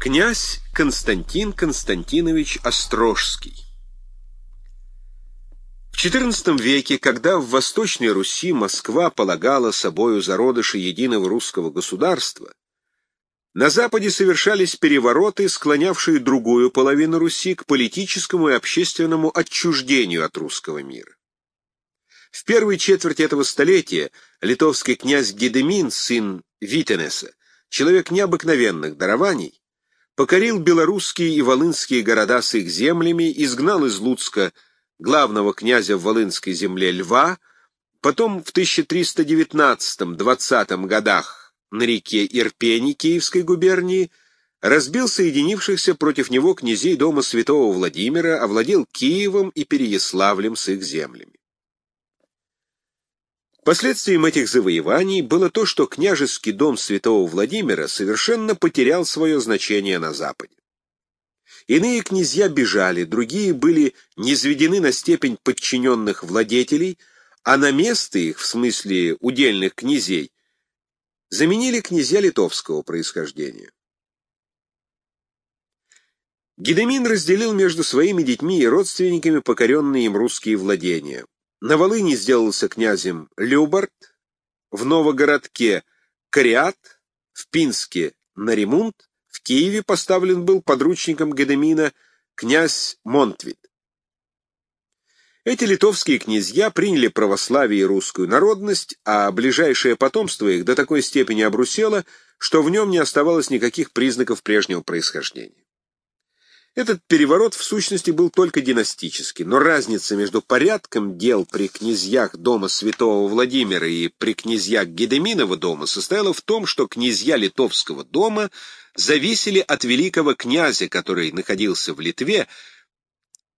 Князь Константин Константинович Острожский В XIV веке, когда в Восточной Руси Москва полагала собою зародыши единого русского государства, на Западе совершались перевороты, склонявшие другую половину Руси к политическому и общественному отчуждению от русского мира. В первой четверти этого столетия литовский князь Гедемин, сын Витенеса, человек необыкновенных дарований, покорил белорусские и волынские города с их землями, изгнал из Луцка главного князя в Волынской земле Льва, потом в 1319-20 годах на реке Ирпени Киевской губернии разбил соединившихся против него князей дома святого Владимира, овладел Киевом и Переяславлем с их землями. Последствием этих завоеваний было то, что княжеский дом святого Владимира совершенно потерял свое значение на Западе. Иные князья бежали, другие были низведены на степень подчиненных владетелей, а на место их, в смысле удельных князей, заменили князья литовского происхождения. Гедемин разделил между своими детьми и родственниками покоренные им русские владения. На Волыни сделался князем Любарт, в Новогородке — Кориат, в Пинске — Наримунд, в Киеве поставлен был подручником Гедемина князь Монтвит. Эти литовские князья приняли православие и русскую народность, а ближайшее потомство их до такой степени обрусело, что в нем не оставалось никаких признаков прежнего происхождения. Этот переворот в сущности был только династический, но разница между порядком дел при князьях дома святого Владимира и при князьях Гедеминова дома состояла в том, что князья литовского дома зависели от великого князя, который находился в Литве,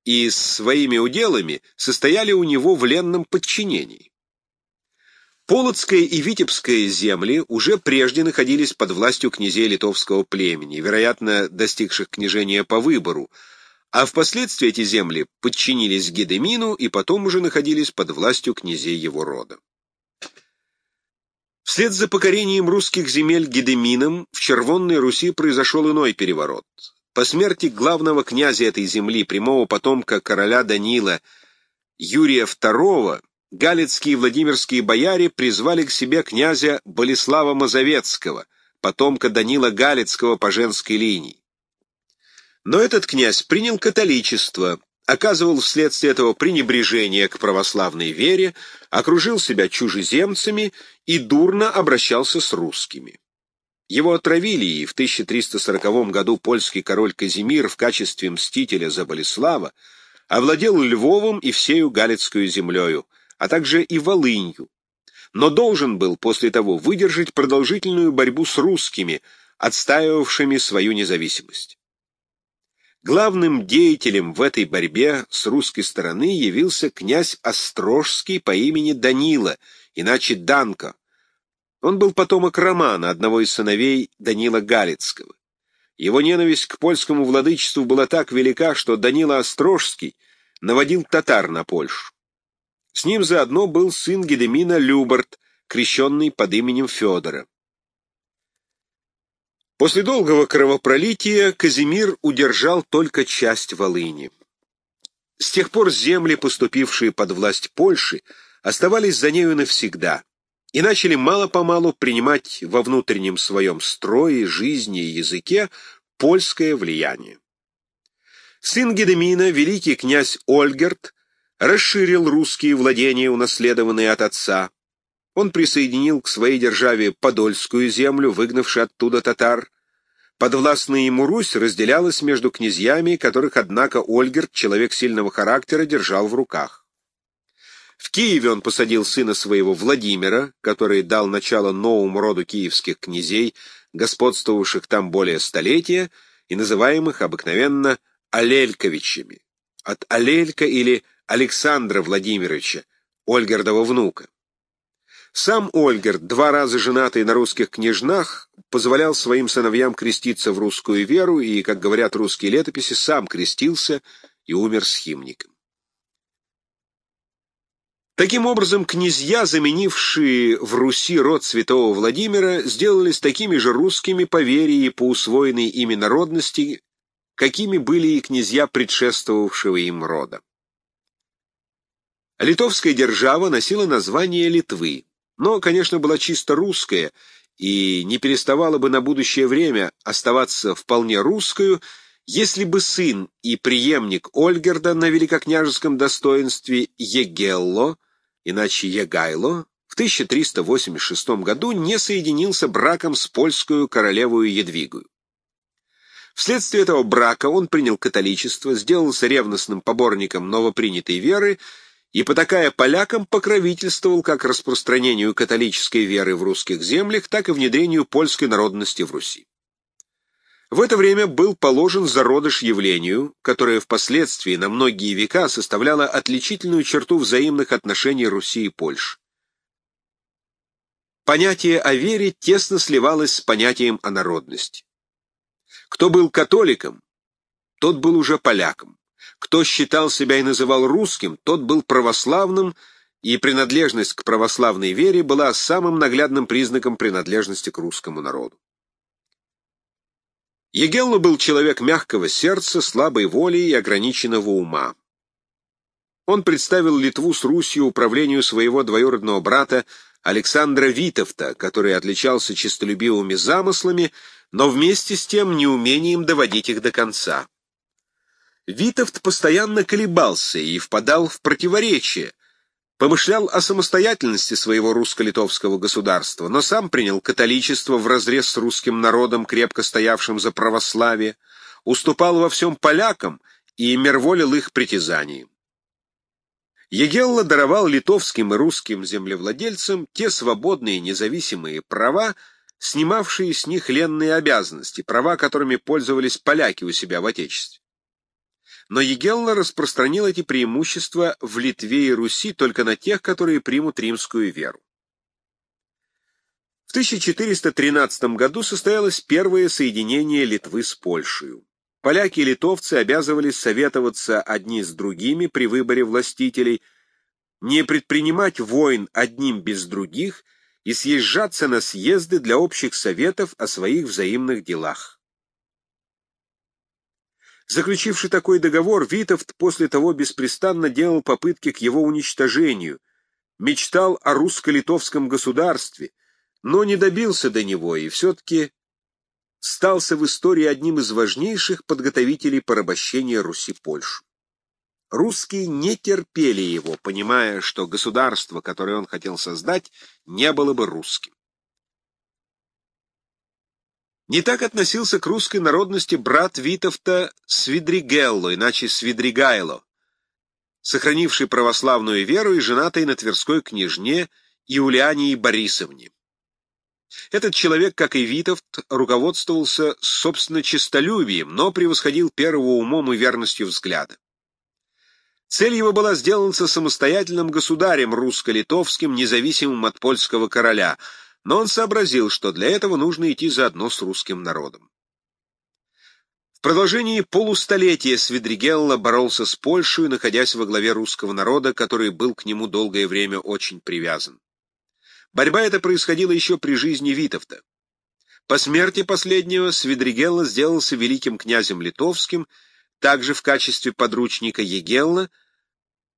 и своими уделами состояли у него в ленном подчинении. Полоцкая и Витебская земли уже прежде находились под властью князей литовского племени, вероятно, достигших княжения по выбору, а впоследствии эти земли подчинились Гедемину и потом уже находились под властью князей его рода. Вслед за покорением русских земель Гедемином в Червонной Руси произошел иной переворот. По смерти главного князя этой земли, прямого потомка короля Данила Юрия II, галицкие и владимирские бояре призвали к себе князя Болеслава Мазовецкого, потомка Данила Галицкого по женской линии. Но этот князь принял католичество, оказывал вследствие этого пренебрежение к православной вере, окружил себя чужеземцами и дурно обращался с русскими. Его отравили, и в 1340 году польский король Казимир в качестве мстителя за Болеслава овладел Львовом и всею Галицкую землею, а также и Волынью, но должен был после того выдержать продолжительную борьбу с русскими, отстаивавшими свою независимость. Главным деятелем в этой борьбе с русской стороны явился князь Острожский по имени Данила, иначе Данко. Он был потомок Романа, одного из сыновей Данила Галицкого. Его ненависть к польскому владычеству была так велика, что Данила Острожский наводил татар на Польшу. С ним заодно был сын Гедемина Любарт, крещенный под именем Федора. После долгого кровопролития Казимир удержал только часть Волыни. С тех пор земли, поступившие под власть Польши, оставались за нею навсегда и начали мало-помалу принимать во внутреннем своем строе, жизни и языке польское влияние. Сын Гедемина, великий князь Ольгерт, расширил русские владения, унаследованные от отца. Он присоединил к своей державе Подольскую землю, выгнавши оттуда татар. Подвластная ему Русь разделялась между князьями, которых, однако, Ольгерт, человек сильного характера, держал в руках. В Киеве он посадил сына своего Владимира, который дал начало новому роду киевских князей, господствовавших там более столетия и называемых обыкновенно Алельковичами, от Алелька или Александра Владимировича, Ольгердова внука. Сам Ольгерд, два раза женатый на русских княжнах, позволял своим сыновьям креститься в русскую веру и, как говорят русские летописи, сам крестился и умер схимником. Таким образом, князья, заменившие в Руси род святого Владимира, сделались такими же русскими по вере и по усвоенной ими народности, какими были и князья предшествовавшего им рода. Литовская держава носила название Литвы, но, конечно, была чисто русская и не переставала бы на будущее время оставаться вполне русскую, если бы сын и преемник Ольгерда на великокняжеском достоинстве Егелло, иначе Егайло, в 1386 году не соединился браком с польскую королевою Едвигою. Вследствие этого брака он принял католичество, сделался ревностным поборником новопринятой веры и, потакая полякам, покровительствовал как распространению католической веры в русских землях, так и внедрению польской народности в Руси. В это время был положен зародыш явлению, которое впоследствии на многие века составляло отличительную черту взаимных отношений Руси и Польши. Понятие о вере тесно сливалось с понятием о народности. Кто был католиком, тот был уже поляком. Кто считал себя и называл русским, тот был православным, и принадлежность к православной вере была самым наглядным признаком принадлежности к русскому народу. Егелла был человек мягкого сердца, слабой воли и ограниченного ума. Он представил Литву с Русью управлению своего двоюродного брата Александра Витовта, который отличался честолюбивыми замыслами, но вместе с тем неумением доводить их до конца. Витовт постоянно колебался и впадал в противоречие, помышлял о самостоятельности своего русско-литовского государства, но сам принял католичество вразрез с русским народом, крепко стоявшим за православие, уступал во всем полякам и мерволил их притязаниям. Егелла даровал литовским и русским землевладельцам те свободные независимые права, снимавшие с них ленные обязанности, права, которыми пользовались поляки у себя в Отечестве но Егелла распространил эти преимущества в Литве и Руси только на тех, которые примут римскую веру. В 1413 году состоялось первое соединение Литвы с Польшей. Поляки и литовцы обязывались советоваться одни с другими при выборе властителей, не предпринимать войн одним без других и съезжаться на съезды для общих советов о своих взаимных делах. Заключивший такой договор, Витовт после того беспрестанно делал попытки к его уничтожению, мечтал о русско-литовском государстве, но не добился до него и все-таки стался в истории одним из важнейших подготовителей порабощения Руси-Польшу. Русские не терпели его, понимая, что государство, которое он хотел создать, не было бы русским. Не так относился к русской народности брат Витовта Свидригелло, иначе Свидригайло, сохранивший православную веру и женатый на тверской княжне Иулиании Борисовне. Этот человек, как и Витовт, руководствовался собственно честолюбием, но превосходил первого умом и верностью взгляда. Цель его была сделаться самостоятельным государем русско-литовским, независимым от польского короля — но он сообразил, что для этого нужно идти заодно с русским народом. В продолжении полустолетия Свидригелла боролся с Польшей, находясь во главе русского народа, который был к нему долгое время очень привязан. Борьба эта происходила еще при жизни Витовта. По смерти последнего Свидригелла сделался великим князем литовским, также в качестве подручника Егелла,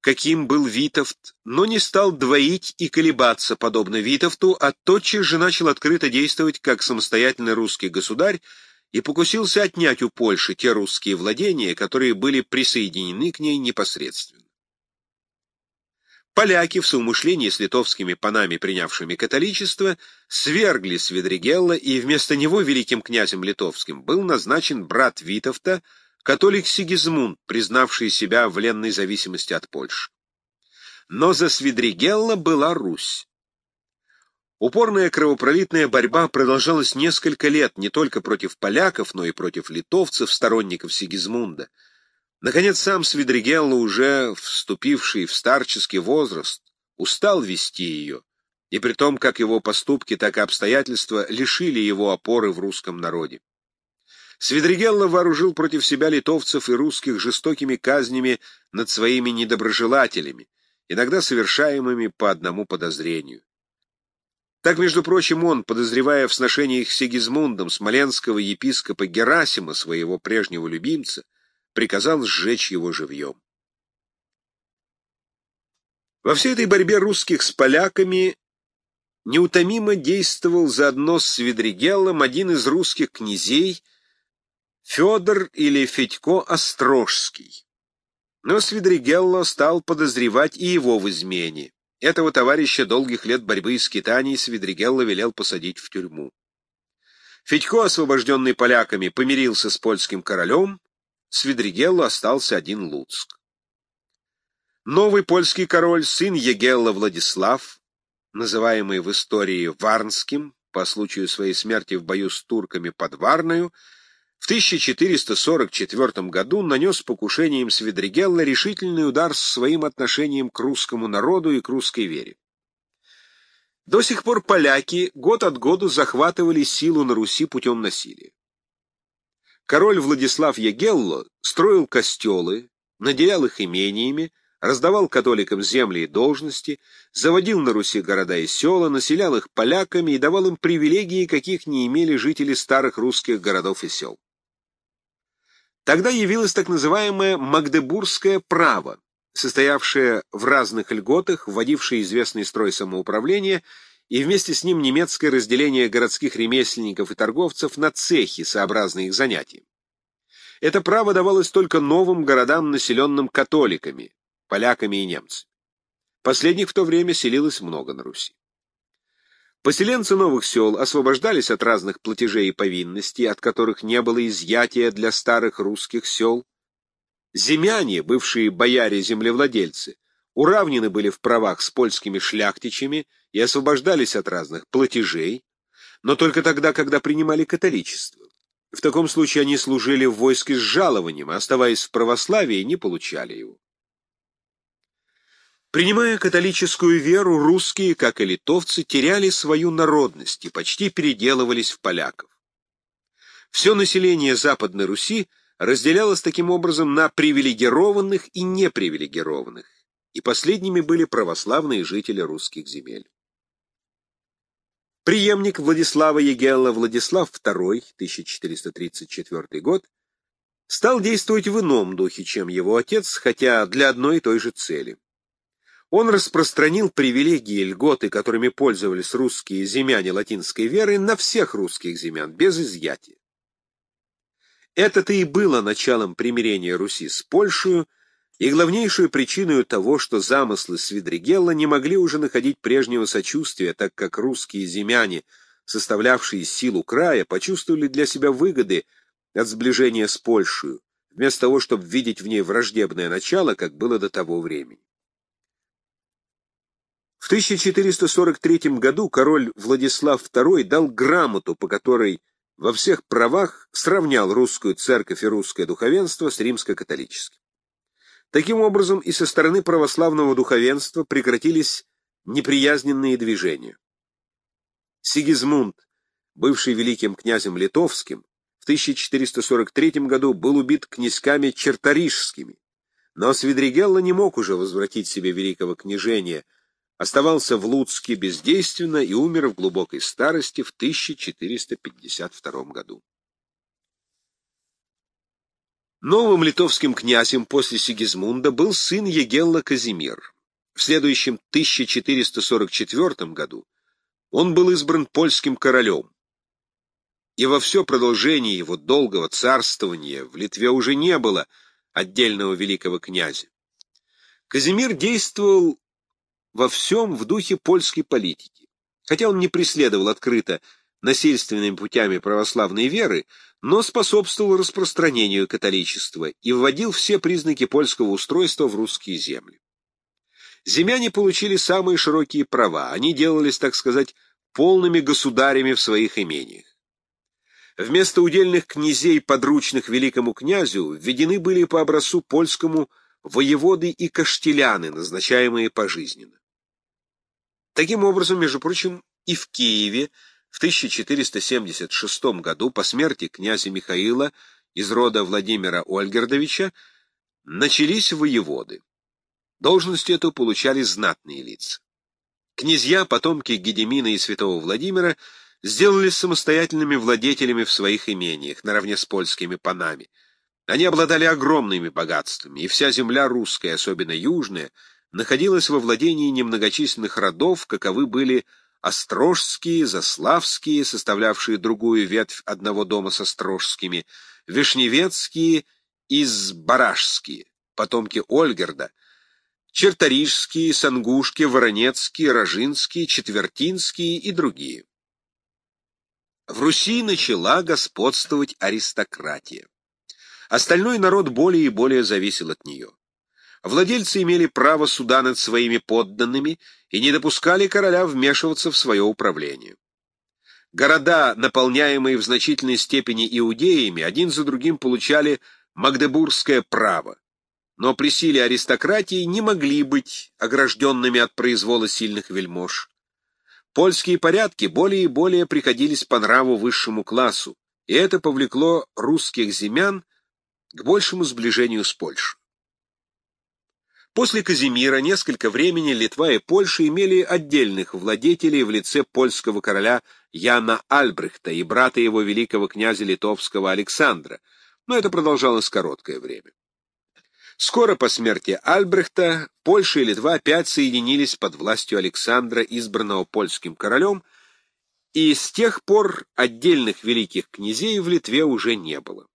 каким был Витовт, но не стал двоить и колебаться, подобно Витовту, а тотчас же начал открыто действовать как самостоятельный русский государь и покусился отнять у Польши те русские владения, которые были присоединены к ней непосредственно. Поляки, в соумышлении с литовскими панами, принявшими католичество, свергли Свидригелла, и вместо него великим князем литовским был назначен брат Витовта, католик Сигизмунд, признавший себя в ленной зависимости от Польши. Но за Свидригелла была Русь. Упорная кровопролитная борьба продолжалась несколько лет не только против поляков, но и против литовцев, сторонников Сигизмунда. Наконец, сам Свидригелла, уже вступивший в старческий возраст, устал вести ее, и при том, как его поступки, так и обстоятельства лишили его опоры в русском народе. Свидригелло вооружил против себя литовцев и русских жестокими казнями над своими недоброжелателями, иногда совершаемыми по одному подозрению. Так, между прочим, он, подозревая в сношениях с Сигизмундом смоленского епископа Герасима, своего прежнего любимца, приказал сжечь его живьем. Во всей этой борьбе русских с поляками неутомимо действовал заодно с Свидригеллом один из русских князей, Федор или Федько Острожский. Но Свидригелло стал подозревать и его в измене. Этого товарища долгих лет борьбы с скитаний Свидригелло велел посадить в тюрьму. Федько, освобожденный поляками, помирился с польским королем, Свидригелло остался один Луцк. Новый польский король, сын Егелла Владислав, называемый в истории Варнским, по случаю своей смерти в бою с турками под Варною, в 1444 году нанес покушением Свидригелла решительный удар с своим отношением к русскому народу и к русской вере. До сих пор поляки год от году захватывали силу на Руси путем насилия. Король Владислав Егелло строил костелы, наделял их имениями, раздавал католикам земли и должности, заводил на Руси города и села, населял их поляками и давал им привилегии, каких не имели жители старых русских городов и сел. Тогда явилось так называемое «магдебургское право», состоявшее в разных льготах, вводившее известный строй самоуправления и вместе с ним немецкое разделение городских ремесленников и торговцев на цехи, сообразно их занятиям. Это право давалось только новым городам, населенным католиками, поляками и немцами. Последних в то время селилось много на Руси. Поселенцы новых сел освобождались от разных платежей и повинностей, от которых не было изъятия для старых русских сел. Земяне, бывшие бояре-землевладельцы, уравнены были в правах с польскими шляхтичами и освобождались от разных платежей, но только тогда, когда принимали католичество. В таком случае они служили в войске с жалованием, а оставаясь в православии, не получали его. Принимая католическую веру, русские, как и литовцы, теряли свою народность и почти переделывались в поляков. Все население Западной Руси разделялось таким образом на привилегированных и непривилегированных, и последними были православные жители русских земель. Приемник Владислава Егелла Владислав II, 1434 год, стал действовать в ином духе, чем его отец, хотя для одной и той же цели. Он распространил привилегии и льготы, которыми пользовались русские земяне латинской веры, на всех русских земян, без изъятия. Это-то и было началом примирения Руси с Польшей и главнейшей причиной того, что замыслы Свидригелла не могли уже находить прежнего сочувствия, так как русские земяне, составлявшие силу края, почувствовали для себя выгоды от сближения с Польшей, вместо того, чтобы видеть в ней враждебное начало, как было до того времени. В 1443 году король Владислав II дал грамоту, по которой во всех правах сравнял русскую церковь и русское духовенство с римско-католическим. Таким образом, и со стороны православного духовенства прекратились неприязненные движения. Сигизмунд, бывший великим князем литовским, в 1443 году был убит князьками черторижскими, но Свидригелла не мог уже возвратить себе великого княжения – оставался в Луцке бездейственно и умер в глубокой старости в 1452 году. Новым литовским князем после Сигизмунда был сын Егелла Казимир. В следующем 1444 году он был избран польским королем. И во все продолжение его долгого царствования в Литве уже не было отдельного великого князя. Казимир действовал во всем в духе польской политики. Хотя он не преследовал открыто насильственными путями православной веры, но способствовал распространению католичества и вводил все признаки польского устройства в русские земли. Земяне получили самые широкие права, они делались, так сказать, полными государями в своих имениях. Вместо удельных князей, подручных великому князю, введены были по образцу польскому воеводы и каштеляны, назначаемые пожизненно. Таким образом, между прочим, и в Киеве в 1476 году по смерти князя Михаила из рода Владимира Ольгердовича начались воеводы. Должность эту получали знатные лица. Князья, потомки Гедемина и святого Владимира, сделались самостоятельными владетелями в своих имениях, наравне с польскими панами. Они обладали огромными богатствами, и вся земля русская, особенно южная, находилась во владении немногочисленных родов, каковы были Острожские, Заславские, составлявшие другую ветвь одного дома с Острожскими, Вишневецкие и Сбаражские, потомки Ольгерда, Черторижские, Сангушки, Воронецкие, Рожинские, Четвертинские и другие. В Руси начала господствовать аристократия. Остальной народ более и более зависел от нее. Владельцы имели право суда над своими подданными и не допускали короля вмешиваться в свое управление. Города, наполняемые в значительной степени иудеями, один за другим получали магдебургское право, но при силе аристократии не могли быть огражденными от произвола сильных вельмож. Польские порядки более и более приходились по нраву высшему классу, и это повлекло русских земян к большему сближению с Польшей. После Казимира несколько времени Литва и Польша имели отдельных владетелей в лице польского короля Яна Альбрехта и брата его великого князя литовского Александра, но это продолжалось короткое время. Скоро по смерти Альбрехта Польша и Литва опять соединились под властью Александра, избранного польским королем, и с тех пор отдельных великих князей в Литве уже не было.